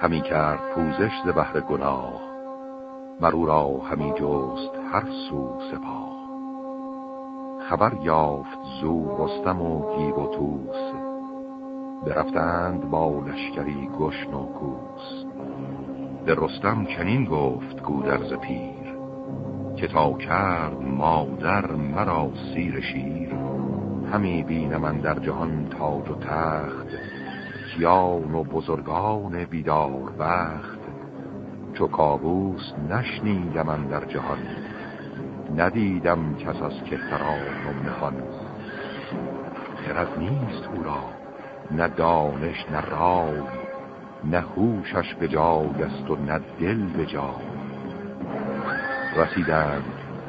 همی کرد پوزش ز بهر گناه. مرو را همی جست هر سو سپاه. خبر یافت زو رستم و گیو و توس برفتند با لشکری گشن و کوس. به رستم چنین گفت گودرز پیر که تا کرد مادر مرا سیر شیر. همی بینم من در جهان تاج و تخت کیان و بزرگان بیدار وقت چو کابوس نشنیدم در جهان ندیدم کس از کهتران و مهان خرد نیست او را نه دانش نه رای نه هوشش به جای است و نه دل به جای. رسیدند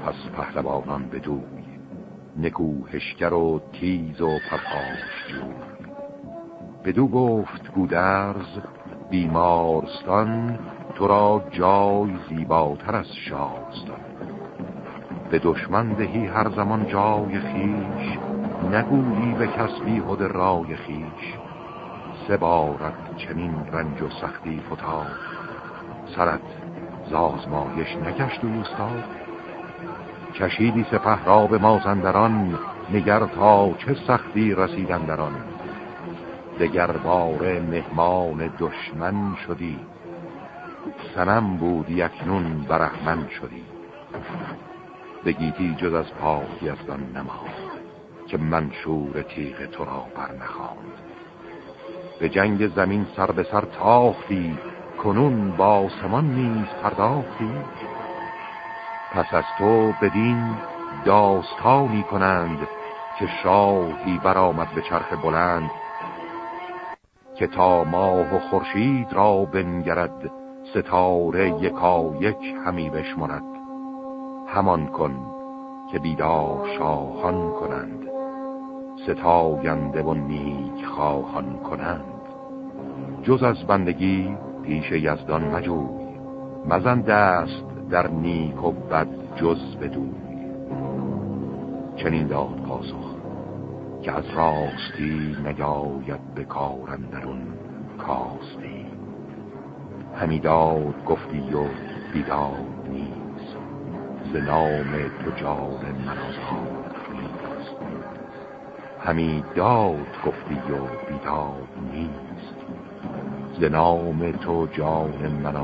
پس پهلوانان بدوی نکوهشگر و تیز و پرخاش جوی. بدو گفت گودرز بیمارستان تو را جای زیباتر از شاستان به دشمن دهی هر زمان جای خیش نگویی به کس بیهد رای خیش سه بارت چنین رنج و سختی فتاد سرت زازمایش نگشت دوستاد کشیدی سپه را به مازندران نگر تا چه سختی رسیدن دران دگر بار مهمان دشمن شدی. سنم بودی اکنون برحمن شدی. بگیتی جز از پاکی از دان نماز که منشور تیغ تو را برنخواند. به جنگ زمین سر به سر تاختی کنون با سمان نیز پرداختی. پس از تو بدین داستانی کنند که شاهی برآمد به چرخ بلند که تا ماه و خورشید را بنگرد ستاره یکا یک همی بشمرد. همان کن که بیدار شاهان کنند ستاینده و نیک خواهان کنند. جز از بندگی پیش یزدان مجوی مزن دست در نیک و بد جز بدوی. چنین داد پاسخ. که از راستی نگاید به کارندرون کاستی. همی داد گفتی و بیداد نیست. ز نام تو جان من همی داد گفتی و بیداد نیست. ز نام تو جان من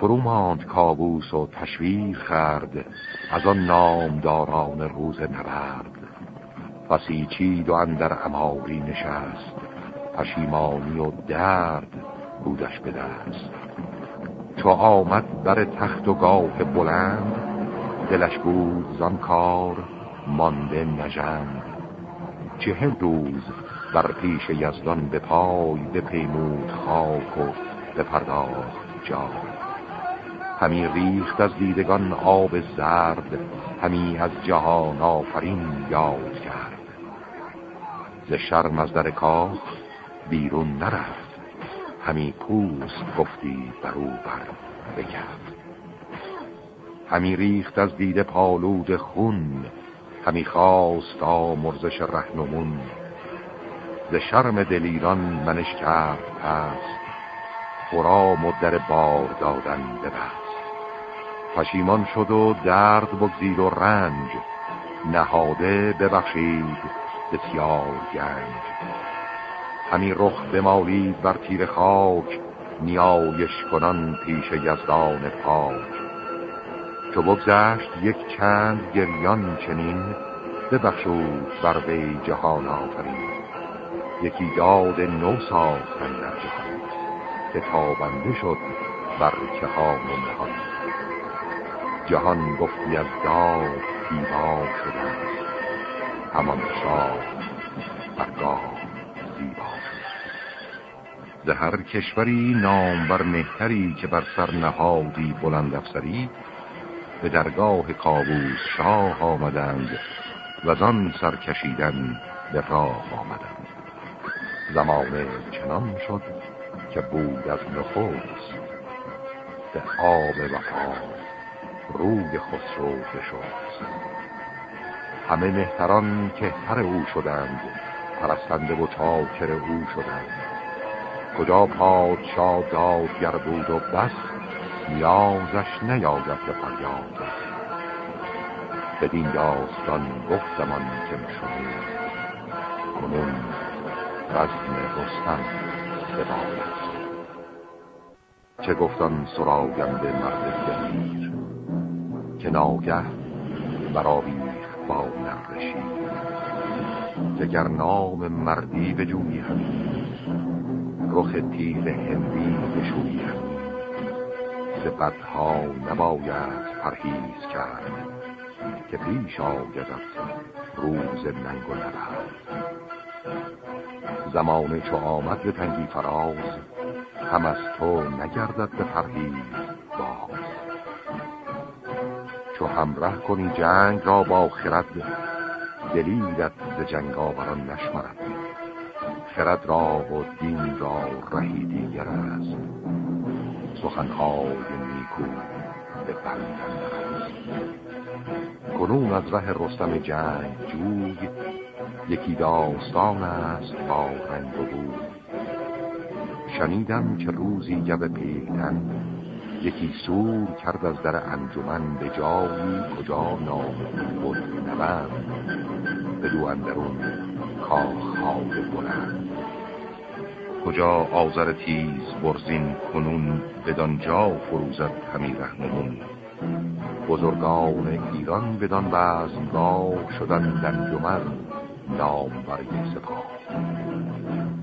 فرو ماند کابوس و تشویر خرد از آن نامداران روز نبرد. چید و اندر اماری نشست پشیمانی و درد بودش به دست. چو آمد بر تخت و گاه بلند دلش بود زان کار مانده نژند. چهل روز بر پیش یزدان به پای به پیمود خاک و به پرداخت جای. همی ریخت از دیدگان آب زرد همی از جهان آفرین یاد کرد. ز شرم از در کاخ بیرون نرفت همی پوست گفتی برو بر بکرد همی ریخت از دید پالود خون همی خواست آمرزش رهنمون. ز شرم دلیران منش کرد پست خرام و در بار دادن ببست پشیمان شد و درد بگزید و رنج نهاده ببخشید بسیار گنج. همی رخ بمالید بر تیر خاک نیایش کنان پیش یزدان پاک. چو بگذشت یک چند گریان چنین ببخشود بر وی جهان آفرین. یکی داد نو ساختن در جهان که تابنده شد بر کهان و جهان گفتی از داد دیوا شده همان شاه برگاه زیبا شده هر کشوری نام بر مهتری که بر سر نهادی بلند افسری به درگاه کابوس شاه آمدند و آن سر کشیدن به راه آمدند. زمانه چنان شد که بود از نخست به آب وفا. روی خسرو بشست همه مهتران که هر او شدند پرستنده و چاکر او شدند. کجا پادشاه دادگر بود و بس نیازش نیاید به فریاد. بدین داستان گفتمان که شده کنون رزم رستم چه گفتان سراغنده مرد دلیر؟ که ناگه براویخ با نرشید دگر نام مردی به جوی همی رخ تیل هندی بشوی همی نباید پرهیز کرد که پیش آید روز ننگ و زمانه چو آمد به تنگی فراز هم از تو نگردد به پرهیز. چو همراه کنی جنگ را با خرد دلیرت ز جنگ آوران نشمرد. خرد را و دین را رهی دیگر است. سخنهای نیکو به بندن کنون از ره رستم جنگ جوی یکی داستان است با رنگ و بوی. شنیدم که روزی گب پیلتن یکی سور کرد از در انجمن به جایی کجا نام بود نبند به دو اندرون کاخهای بلند. کجا آذر تیز برزین کنون بدانجا فروزد همی رهنمون. بزرگان ایران بدان وزنگاه شدن دنجمن نام بر سپاه.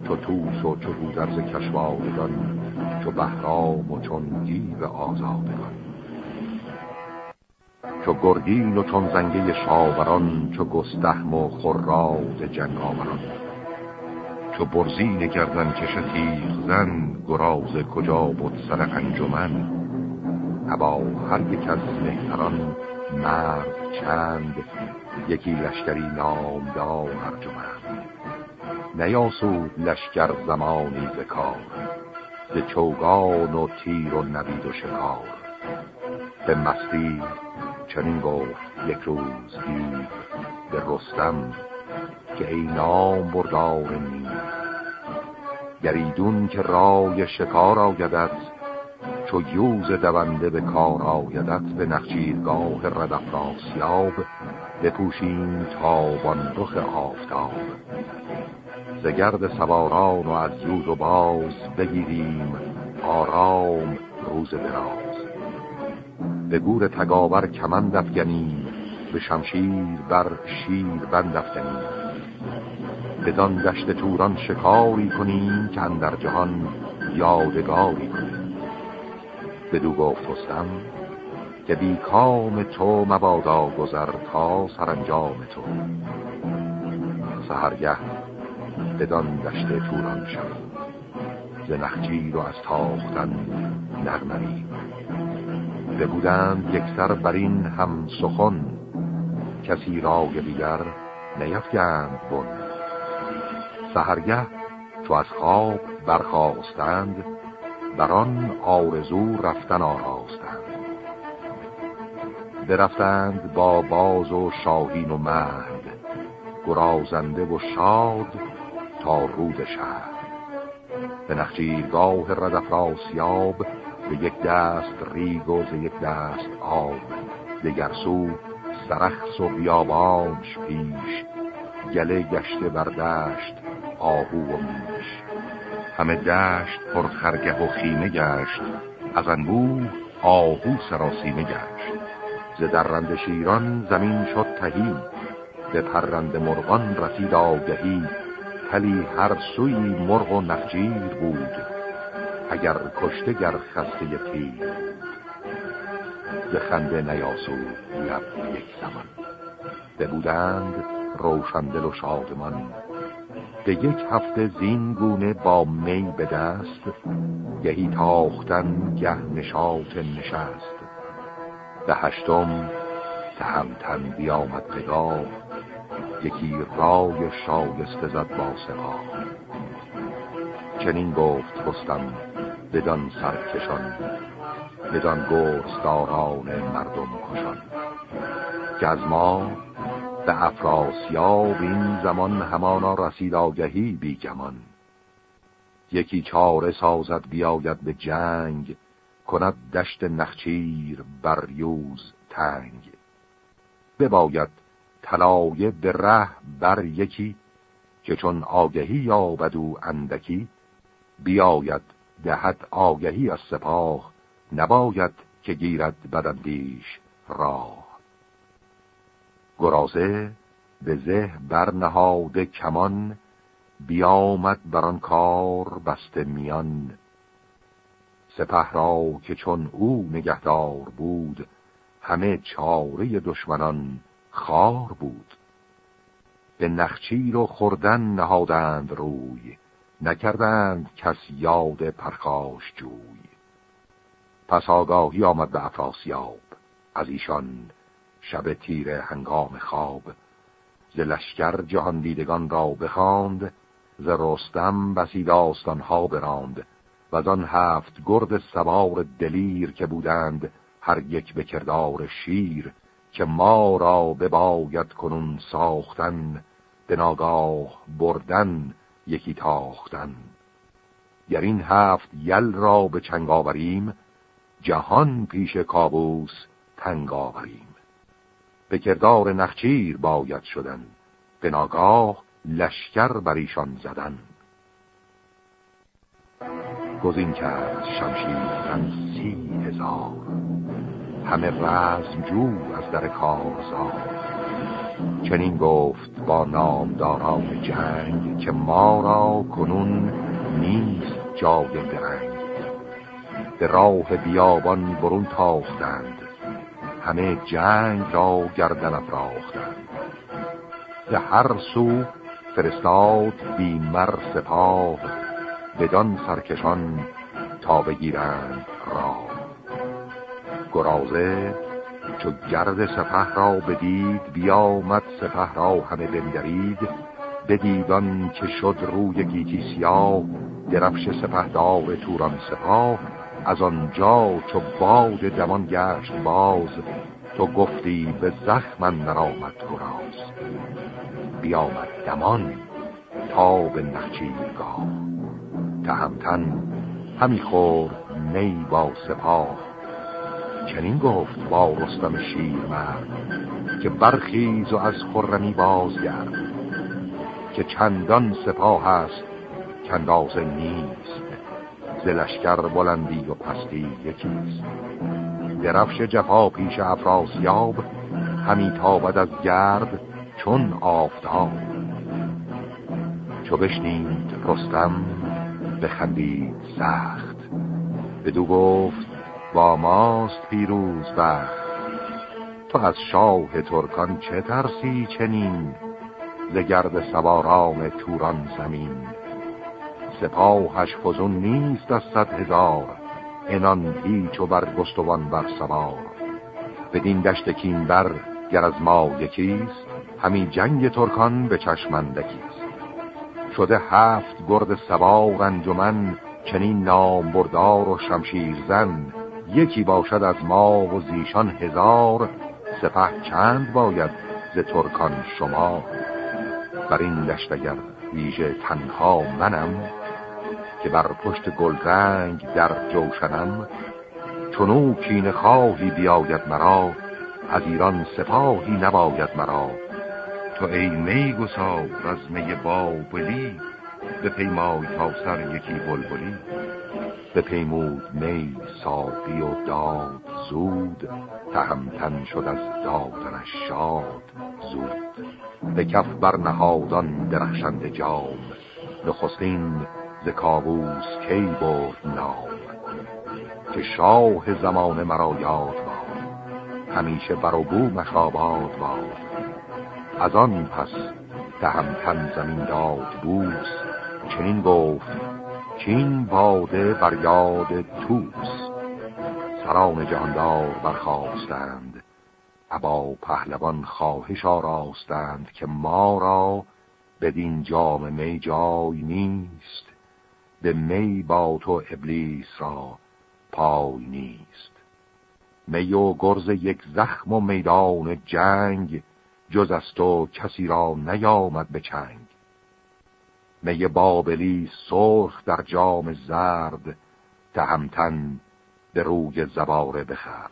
چو توس و چو گودرز کشوارگان چو بهرام و چون گیو آزادگان. چو گرگین و چون زنگه شاوران چو گستهم و خراز جنگاوران چو برزین گردن کش تیغ زن گراز کجا بود سر انجمن. ابا هر یک از مهتران مرد چند یکی لشکری نامدار ارجمند. نیاسود لشکر زمانی بکار به چوگان و تیر و نبید و شکار. به مستی چنین گفت یک روز دید به رستم که ای نام بردار نید گریدون که رای شکار آیدد چو یوز دونده به کار آیدت به نخچیرگاه ردفراسیاب بپوشیم تابان رخ آفتاب. زگرد سواران و از یوز و باز بگیریم آرام روز دراز. به گور تگاور کمند افگنیم به شمشیر بر شیر بند افگنیم. بدان دشت توران شکاری کنیم که اندر جهان یادگاری کنیم. بدو گفت رستم که بی کام تو مبادا گذر تا سرانجام تو. سهرگه بدان دشت توران شد ز نخجیر و از تاختن نغمری بودند یک سر بر این هم سخن. کسی را دیگر نیفگند بن. سهرگه چو از خواب برخواستند بر آن آرزو رفتن آراستند. برفتند با باز و شاهین و مهد گرازنده و شاد تا رود شهر. به نخجیرگاه ردفراسیاب به یک دست ریگ و یک دست آب. دگر سو سرخص و بیابانش پیش گله گشته بر دشت آهو و میش. همه دشت پر خرگه و خیمه گشت از انبوه آهو سراسیمه گشت. ز درند شیران زمین شد تهی به پرند مرغان رسید آگهی. تلی هر سوی مرغ و نخجیر بود. اگر کشته گر خسته تیر ز خنده نیاسود لب یک زمان. بودند روشندل و شادمان. به یک هفته زین گونه با می به دست گهی تاختن گه نشاط نشست. به هشتم تهمتن بیامد نگاه یکی رای شایسته زد با چنین گفت رستم بدان سرکشان بدان گرسداران مردم کشان. که از ما به افراسیاب این زمان همانا رسید آگهی بیگمان یکی چاره سازد بیاید به جنگ کند دشت نخچیر بر یوز تنگ. بباید طلایه به ره بر یکی که چون آگهی یابد او اندکی بیاید دهد آگهی از سپاه نباید که گیرد بدندیش راه. گرازه به زه برنهاده کمان بیامد بر آن کار بسته میان. سپه را که چون او نگهدار بود همه چاره دشمنان خار بود. به نخچیر و خوردن نهادند روی. نکردند کس یاد پرخاش جوی. پس آگاهی آمد به افراسیاب. از ایشان شب تیر هنگام خواب. ز لشکر جهان دیدگان را بخواند. ز رستم بسی داستانها براند. و آن هفت گرد سوار دلیر که بودند هر یک به کردار شیر که ما را بباید کنون ساختن به ناگاه بردن یکی تاختن. گر این هفت یل را به چنگ آوریم جهان پیش کابوس تنگ آوریم. به کردار نخچیر باید شدن به ناگاه لشکر بر ایشان زدن. گزین کرد شمشیر سی هزار. همه رزم جو از در کارزار. چنین گفت با نامداران جنگ که ما را کنون نیست جای درنگ به راه بیابان برون تاختند. همه جنگ را گردن افراختند. به هر سو فرستاد بیمر سپاه بدان سرکشان تا بگیرند را گرازه چو گرد سپه را بدید بیامد سپه را همه بندرید. بدیدان که شد روی گیتی سیاه درفش سپه دار توران سپاه. از آنجا چو باد دمان گشت باز تو گفتی به زخمن نرامد گراز. بیامد دمان تا به نخچیرگاه تهمتن همی خورد می با سپاه. چنین گفت با رستم شیر مرد که برخیز و از خرمی بازگرد که چندان سپاه است کندازه نیست زلشکر بلندی و پستی یکیست. درفش جفا پیش افراسیاب همی تابد از گرد چون آفتاب. چو بشنید رستم بخندید سخت. بدو گفت با ماست پیروز بخت تو از شاه ترکان چه ترسی چنین؟ زگرد سواران توران زمین. سپاهش فزون نیست از صد هزار انان هیچ و برگستوان بر سوار. بدین دشت کین بر گر از ما یکیست همی جنگ ترکان به چشمندکیست شده هفت گرد سوار انجمن چنین نام بردار و شمشیر زن یکی باشد از ما و زیشان هزار سپه چند باید ز ترکان شما. بر این دشتگر ویژه تنها منم که بر پشت گلرنگ در جوشنم چونو کین خواهی بیاید مرا از ایران سپاهی نباید مرا. تو ای می گسا رزمه بابلی به پیمای تا سر یکی بلبلی به پیمود می صافی و داد زود تهمتن شد از دادنش شاد زود. به کف بر نهادان درخشند جام نخستین ز کابوس کی برد نام. که شاه زمان مرا یاد باد همیشه بر بو مشاباد باد. از آن پس تهمتن زمین داد بوس چنین گفت چین باده بر یاد توس. سران جهاندار برخواستند ابا پهلوان خواهش آراستند که ما را بدین جام می جای نیست. به می با تو ابلیس را پای نیست. می و گرز یک زخم و میدان جنگ جز از تو کسی را نیامد به چنگ. می بابلی سرخ در جام زرد تهمتن به روی زباره بخرد.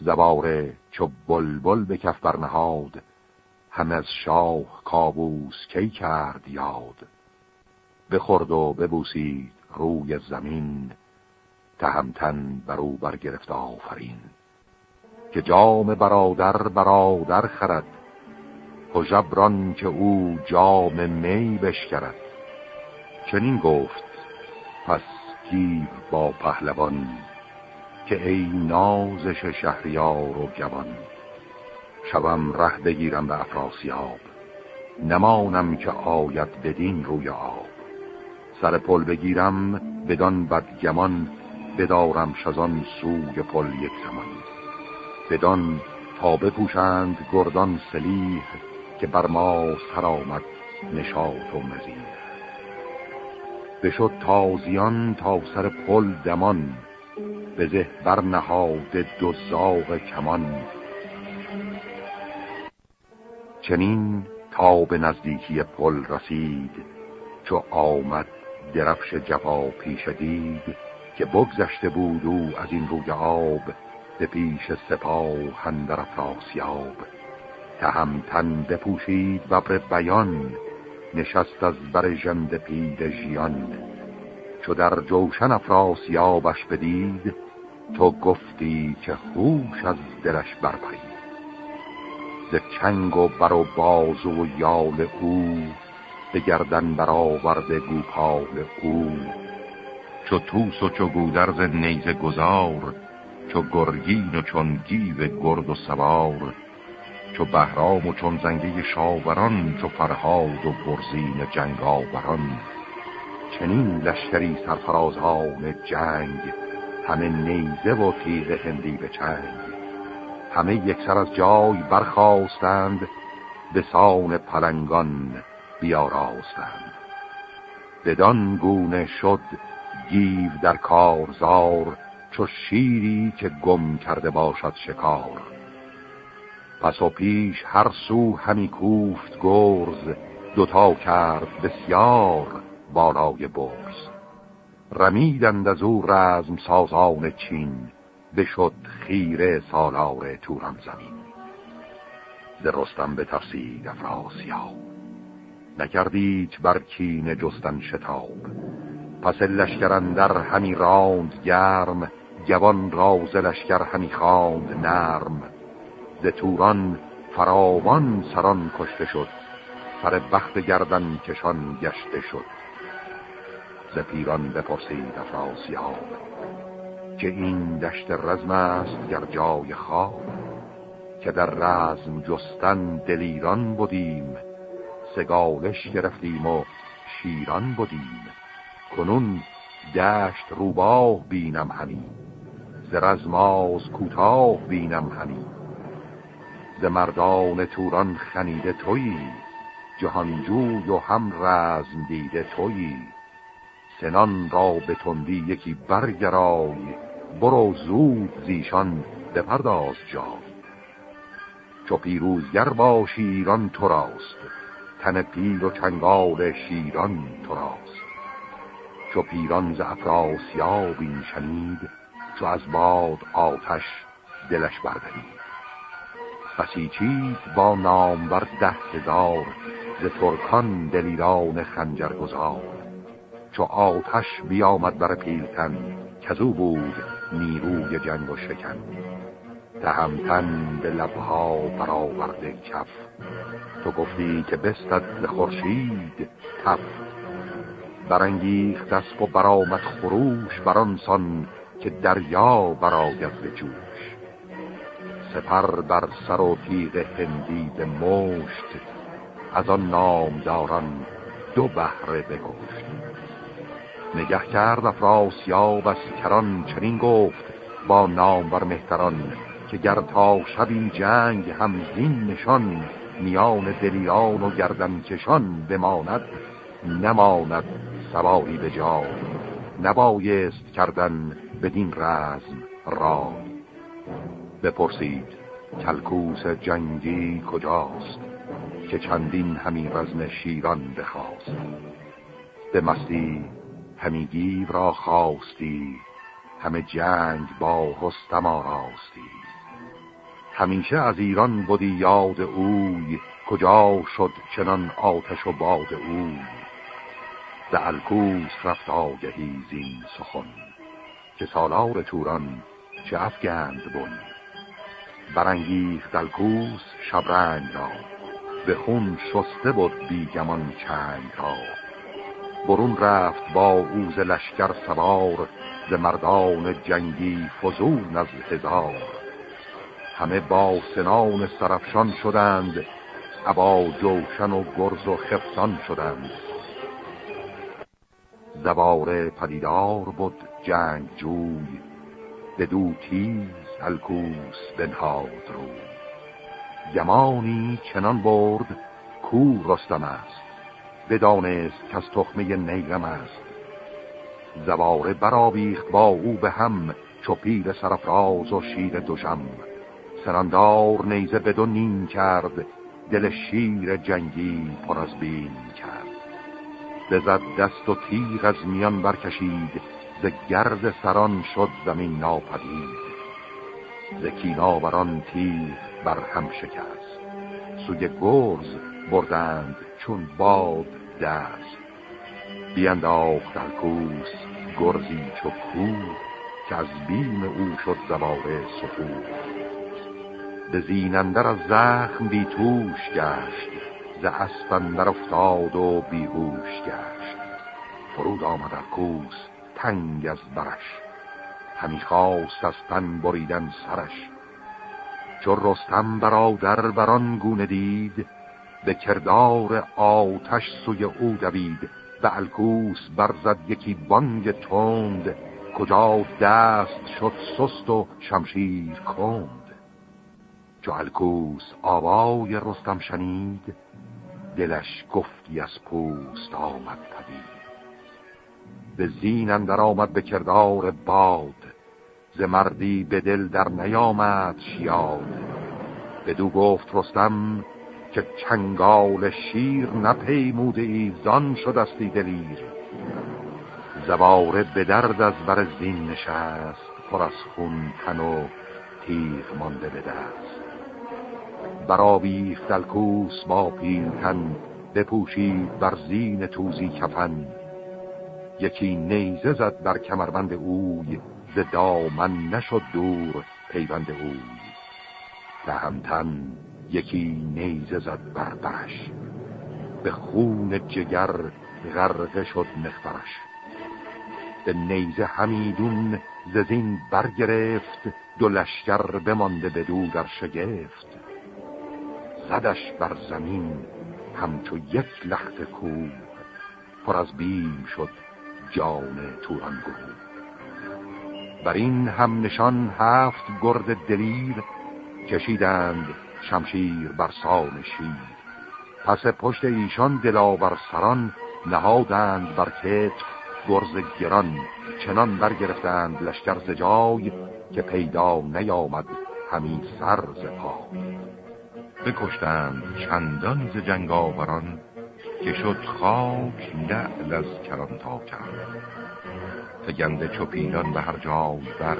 زباره چو بلبل به کف برنهاد هم از شاه کابوس کی کرد یاد. بخورد و ببوسید روی زمین تهمتن بر او برگرفت آفرین. که جام برادر برادر خرد جبران که او جام می بشکرد. چنین گفت گیب با پهلوان که ای نازش شهریار و جوان شوم ره بگیرم به افراسیاب نمانم که آید بدین روی آب. سر پل بگیرم بدان بدگمان بدارم شزان سوی پل یک زمان. بدان تا بپوشند گردان سلیح که بر ما سر آمد نشاط و مزید بشد تازیان تا سر پل دمان به زه برنهاد دو زاغ کمان. چنین تا به نزدیکی پل رسید چو آمد درفش جفا پیش دید که بگذشته بود او از این روی آب به پیش سپاه هندر افراسیاب. تهمتن بپوشید ببر بیان نشست از بر جند پید ژیان. چو در جوشن افراسیابش بدید تو گفتی که خوش از دلش برپرید. ز چنگ و بر و بازو و یال او به گردن برآورده گوپال او. چو توس و چو گودرز نیزه گذار چو گرگین و چون گیو گرد و سوار. چو بهرام و چون زنگه شاوران چو فرهاد و برزین جنگاوران. چنین لشکری سرفرازان جنگ همه نیزه و تیغ هندی به چنگ. همه یکسر از جای برخواستند به سان پلنگان بیاراستند. بدان گونه شد گیو در کارزار چو شیری که گم کرده باشد شکار. پس و پیش هر سو همی کوفت گرز دوتا کرد بسیار بالای برز. رمیدند از او رزم سازان چین بشد خیره سالار توران زمین. ز رستم به تفسید افراسیاب نکردید بر کین جستن شتاب. پس لشکرندر همی راند گرم جوان راز لشکر همی خواند نرم. ز توران فراوان سران کشته شد. سر بخت گردن کشان گشته شد. ز پیران بپرسید افراسیاب که این دشت رزم است گر جای خواب؟ که در رزم جستن دلیران بودیم سگالش گرفتیم و شیران بودیم کنون دشت روباه بینم همی ز رزماز کوتاه بینم همی. مردان توران خنیده تویی. جهانجوی و هم رزم دیده تویی. سنان را به تندی یکی برگرای. برو زود زیشان بپرداز جای. چو پیروزگر باشی ایران تو راست تن پیر و چنگال شیران تو راست چو پیران ز افراسیاب این شنید چو از باد آتش دلش بردنید بسی چیز با نامور ده هزار ز ترکان دلیران خنجر گذار چو آتش بیامد بر پیلتن کزو بود نیروی جنگ و شکن. تهمتن به لبها برآورده کف. تو گفتی که بستد ز خورشید تف. برانگیخت دست و برآمد خروش برانسان که دریا براید به جوش. سپر بر سر و تیغ هندی به مشت از آن نامداران دو بهره بگشت نگه کرد افراسیاب از کران چنین گفت با نام بر مهتران که گر تا شب این جنگ همزین نشان میان دلیان و گردن کشان بماند نماند سواری به جای. نبایست کردن بدین رزم رای. بپرسید کلکوس جنگی کجاست که چندین همی رزم شیران بخواست؟ به مستی همی گیو را خواستی همه جنگ با رستم آراستی. همیشه از ایران بودی یاد اوی کجا شد چنان آتش و باد اوی؟ ز الکوس رفت آگهی زین سخن که سالار توران چه افگند بون برانگیخت الکوس شبرنگ را. به خون شسته بود بیگمان چنگ را. برون رفت با اوز لشکر سوار ز مردان جنگی فزون از هزار. همه با سنان سرفشان شدند ابا جوشن و گرز و خفتان شدند. زواره پدیدار بود جنگ جوی به دو تیز الکوس بنهاد رو. گمانی چنان برد کو رستم است. بدانست که از تخمه نیرم است. زواره برآویخت با او به هم چو سرفراز و شیر دوشم. سرندار نیزه بدو نیم کرد دل شیر جنگی پر از بین کرد. بزد دست و تیغ از میان برکشید ز گرد سران شد زمین ناپدید. ز کیناوران تیغ بر هم شکست. سوی گرز بردند چون باد دست. بینداخت در کوس گرزی چو کور که از بیم او شد زباره سفور به زینندر از زخم بی توش گشت ز اسفندر افتاد و بیهوش گشت. فرود آمد در کوس تنگ از برش. همی خواست از تن بریدن سرش. چو رستم برادر بران گونه دید به کردار آتش سوی او دوید. به الکوس برزد یکی بانگ تند کجا دست شد سست و شمشیر کند. چو الکوس آوای رستم شنید دلش گفتی از پوست آمد پدید. به زین اندر آمد به کردار باد ز مردی به دل در نیامد شیاد بدو گفت رستم که چنگال شیر نپیموده ای زان شدستی دلیر. زباره به درد از بر زین نشست پر از خون تن و تیغ مانده به دست. برآویخت دلکوس با پیلتن بپوشید بر زین توزی کفن. یکی نیزه زد بر کمربند اوی ز دامن نشد دور پیوند اوی تهمتن یکی نیزه زد بر برش به خون جگر غرقه شد مخبرش به نیزه همیدون ززین برگرفت دو لشکر بمانده به دو در شگفت. زدش بر زمین همچو یک لخت کوه. پر از بیم شد جان توران گروه بر این هم نشان هفت گرد دلیر کشیدند شمشیر بر سان شیر. پس پشت ایشان دلاور سران نهادند بر کتف گرز گران. چنان برگرفتند لشکر ز جای که پیدا نیامد همین سر ز پای. بکشتند چندان ز جنگاوران که شد خاک نعل از کران تا کرد فگنده چوپینان به هر جای بر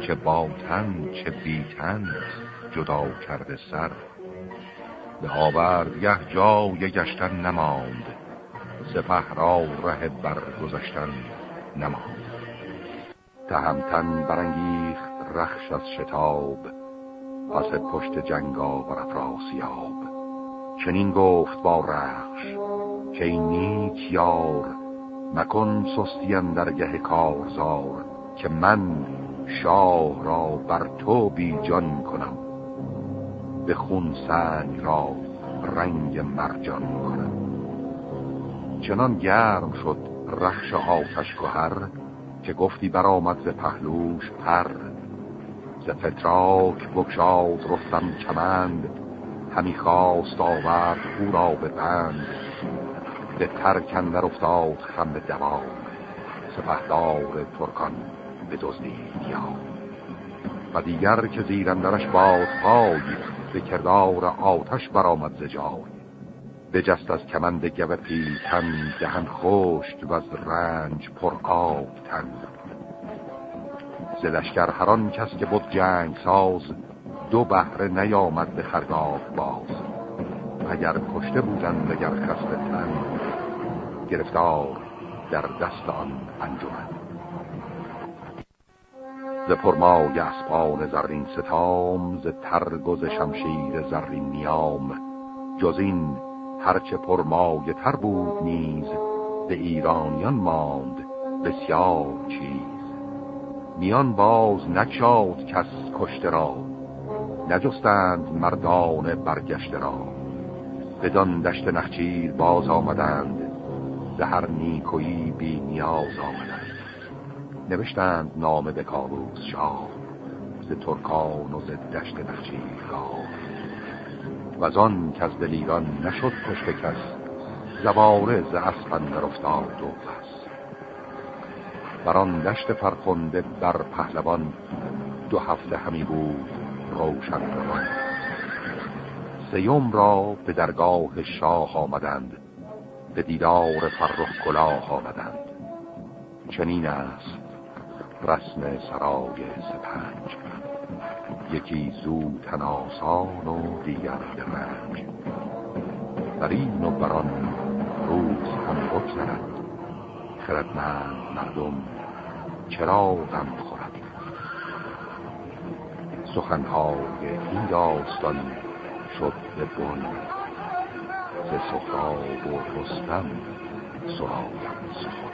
چه باتن چه بیتن جدا کرده سر. به آورد یه جای گشتن نماند سپه را ره برگذشتن نماند. تهمتن برانگیخ رخش از شتاب پس پشت جنگا بر افراسیاب چنین گفت با رخش که این نیک یار مکن سستین در گه کارزار که من شاه را بر تو بی جان کنم. به خون سنگ را رنگ مرجان کنم. چنان گرم شد رخش آتش گهر که گفتی برآمد ز پهلوش پر. ز فتراک بگشاد رستم کمند همی خواست آورد او را به بند. به ترکن در افتاد خم دوام. سپهدار ترکان به دزدید یا و دیگر که زیرندرش پای به کردار آتش برآمد ز جای. بجست از کمند گوه پیتن دهن خشت و از رنج پر آب تن. زلشگر هران کس که بود جنگ ساز دو بهره نیامد به خرگاه باز. اگر کشته بودند اگر خسته تن گرفتار در دست آن انجمن. ز پرمای اسپان زرین ستام ز ترگز شمشیر زرین نیام. جز این هرچه پرمای تر بود نیز به ایرانیان ماند بسیار چیز. میان باز نکشاد کس کشته را نجستند مردان برگشته را. بدان دشت نخچیر باز آمدند. زهر نیکویی بی نیاز آمدند. نوشتند نام به کاروز شاه ز ترکان و ز دشت نخچیر و آن که از دلیران نشد کشته کس زباره ز اسپندر افتاد و پس بران دشت فرخنده بر پهلوان دو هفته همی بود روشن روان. سیوم را به درگاه شاه آمدند به دیدار فرخ کلاه آمدند. چنین است رسم سرای سپنج. یکی زود تناسان و دیگر به رنج بر این و بران روز هم بگذرد. خردمند مردم چرا غم خورد؟ سخنهای این داستان شد به بن. ز سخراب و رستم سرایم سخن